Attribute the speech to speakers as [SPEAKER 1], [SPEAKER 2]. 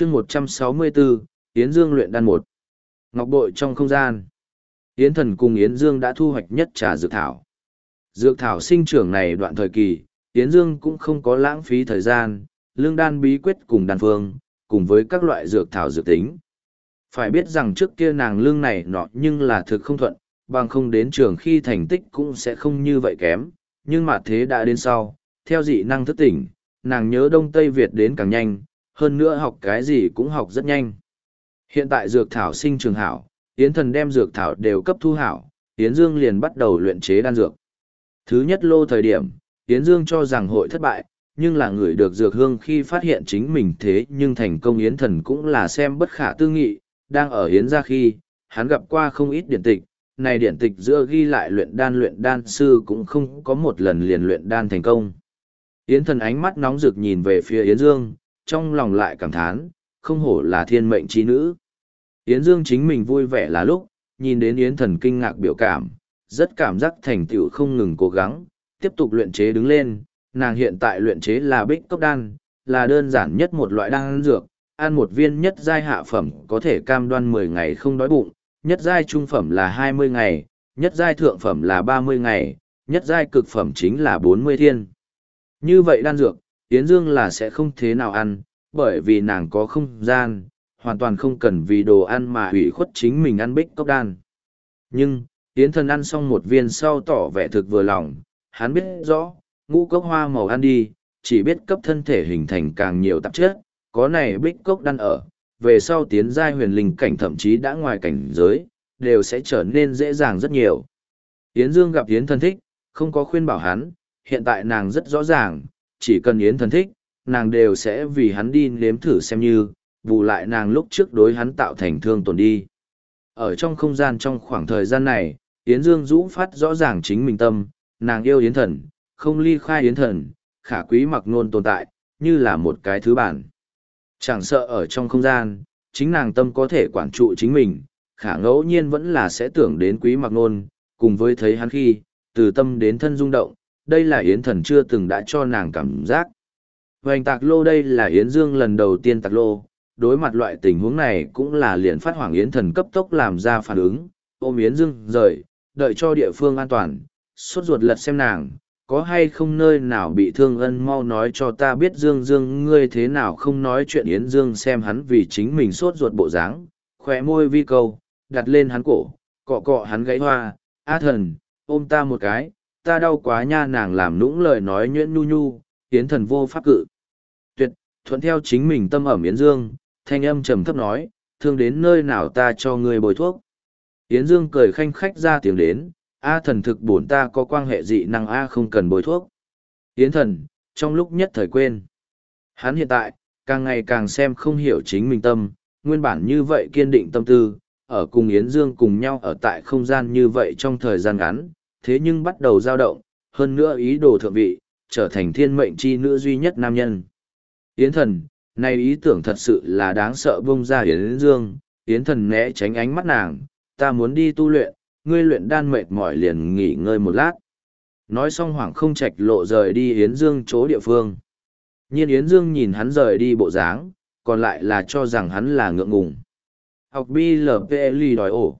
[SPEAKER 1] chương một trăm sáu mươi bốn Yến Dương luyện đan một Ngọc bội trong không gian Yến thần cùng Yến Dương đã thu hoạch nhất trà dược thảo. Dược thảo sinh trưởng này đoạn thời kỳ, Yến Dương cũng không có lãng phí thời gian, lương đan bí quyết cùng đan phương, cùng với các loại dược thảo dược tính. Phải biết rằng trước kia nàng lương này nọ nhưng là thực không thuận, bằng không đến trường khi thành tích cũng sẽ không như vậy kém, nhưng mà thế đã đến sau, theo dị năng thức tỉnh, nàng nhớ Đông Tây Việt đến càng nhanh, hơn nữa học cái gì cũng học rất nhanh. Hiện tại dược thảo sinh trường hảo, Yến thần đem dược thảo đều cấp thu hảo, Yến Dương liền bắt đầu luyện chế đan dược. Thứ nhất lô thời điểm, Yến Dương cho rằng hội thất bại, nhưng là người được dược hương khi phát hiện chính mình thế nhưng thành công Yến thần cũng là xem bất khả tư nghị, đang ở Yến ra khi, hắn gặp qua không ít điển tịch, này điển tịch giữa ghi lại luyện đan luyện đan sư cũng không có một lần liền luyện đan thành công. Yến thần ánh mắt nóng rực nhìn về phía Yến Dương, trong lòng lại cảm thán, không hổ là thiên mệnh trí nữ. Yến Dương chính mình vui vẻ là lúc, nhìn đến Yến thần kinh ngạc biểu cảm, rất cảm giác thành tựu không ngừng cố gắng, tiếp tục luyện chế đứng lên, nàng hiện tại luyện chế là bích cốc đan, là đơn giản nhất một loại đan dược, ăn một viên nhất giai hạ phẩm có thể cam đoan 10 ngày không đói bụng, nhất giai trung phẩm là 20 ngày, nhất giai thượng phẩm là 30 ngày, nhất giai cực phẩm chính là 40 thiên. Như vậy đan dược, Yến Dương là sẽ không thế nào ăn, bởi vì nàng có không gian, hoàn toàn không cần vì đồ ăn mà hủy khuất chính mình ăn bích cốc đan. Nhưng, Yến thần ăn xong một viên sau tỏ vẻ thực vừa lòng, hắn biết rõ, ngũ cốc hoa màu ăn đi, chỉ biết cấp thân thể hình thành càng nhiều tạp chất, có này bích cốc đan ở, về sau tiến giai huyền linh cảnh thậm chí đã ngoài cảnh giới, đều sẽ trở nên dễ dàng rất nhiều. Yến Dương gặp Yến thần thích, không có khuyên bảo hắn, hiện tại nàng rất rõ ràng, chỉ cần Yến thần thích, nàng đều sẽ vì hắn đi nếm thử xem như, bù lại nàng lúc trước đối hắn tạo thành thương tổn đi. Ở trong không gian trong khoảng thời gian này, Yến Dương Dũ phát rõ ràng chính mình tâm, nàng yêu Yến thần, không ly khai Yến thần, khả quý mặc nôn tồn tại, như là một cái thứ bản. Chẳng sợ ở trong không gian, chính nàng tâm có thể quản trụ chính mình, khả ngẫu nhiên vẫn là sẽ tưởng đến quý mặc nôn, cùng với thấy hắn khi, từ tâm đến thân rung động, đây là Yến thần chưa từng đã cho nàng cảm giác. Hoành tạc lô đây là Yến Dương lần đầu tiên tạc lô, đối mặt loại tình huống này cũng là liền phát hoảng Yến thần cấp tốc làm ra phản ứng, ôm Yến Dương rời, đợi cho địa phương an toàn, suốt ruột lật xem nàng, có hay không nơi nào bị thương ân mau nói cho ta biết Dương Dương ngươi thế nào không nói chuyện Yến Dương xem hắn vì chính mình sốt ruột bộ dáng, khỏe môi vi câu, đặt lên hắn cổ, cọ cọ hắn gãy hoa, á thần, ôm ta một cái, ta đau quá nha nàng làm nũng lời nói nhuyễn nhu nhu, Yến thần vô pháp cự. Tuyệt, thuận theo chính mình tâm ẩm Yến Dương, thanh âm trầm thấp nói, thương đến nơi nào ta cho ngươi bồi thuốc. Yến Dương cười khanh khách ra tiếng đến, A thần thực bổn ta có quan hệ dị năng A không cần bồi thuốc. Yến thần, trong lúc nhất thời quên. Hắn hiện tại, càng ngày càng xem không hiểu chính mình tâm, nguyên bản như vậy kiên định tâm tư, ở cùng Yến Dương cùng nhau ở tại không gian như vậy trong thời gian ngắn, thế nhưng bắt đầu dao động, hơn nữa ý đồ thượng vị, trở thành thiên mệnh chi nữ duy nhất nam nhân. Yến thần, này ý tưởng thật sự là đáng sợ bông ra Yến Dương, Yến thần né tránh ánh mắt nàng, ta muốn đi tu luyện, ngươi luyện đan mệt mỏi liền nghỉ ngơi một lát. Nói xong hoảng không trạch lộ rời đi Yến Dương chỗ địa phương. Nhiên Yến Dương nhìn hắn rời đi bộ dáng, còn lại là cho rằng hắn là ngượng ngùng. Học BLPLI đòi ổ.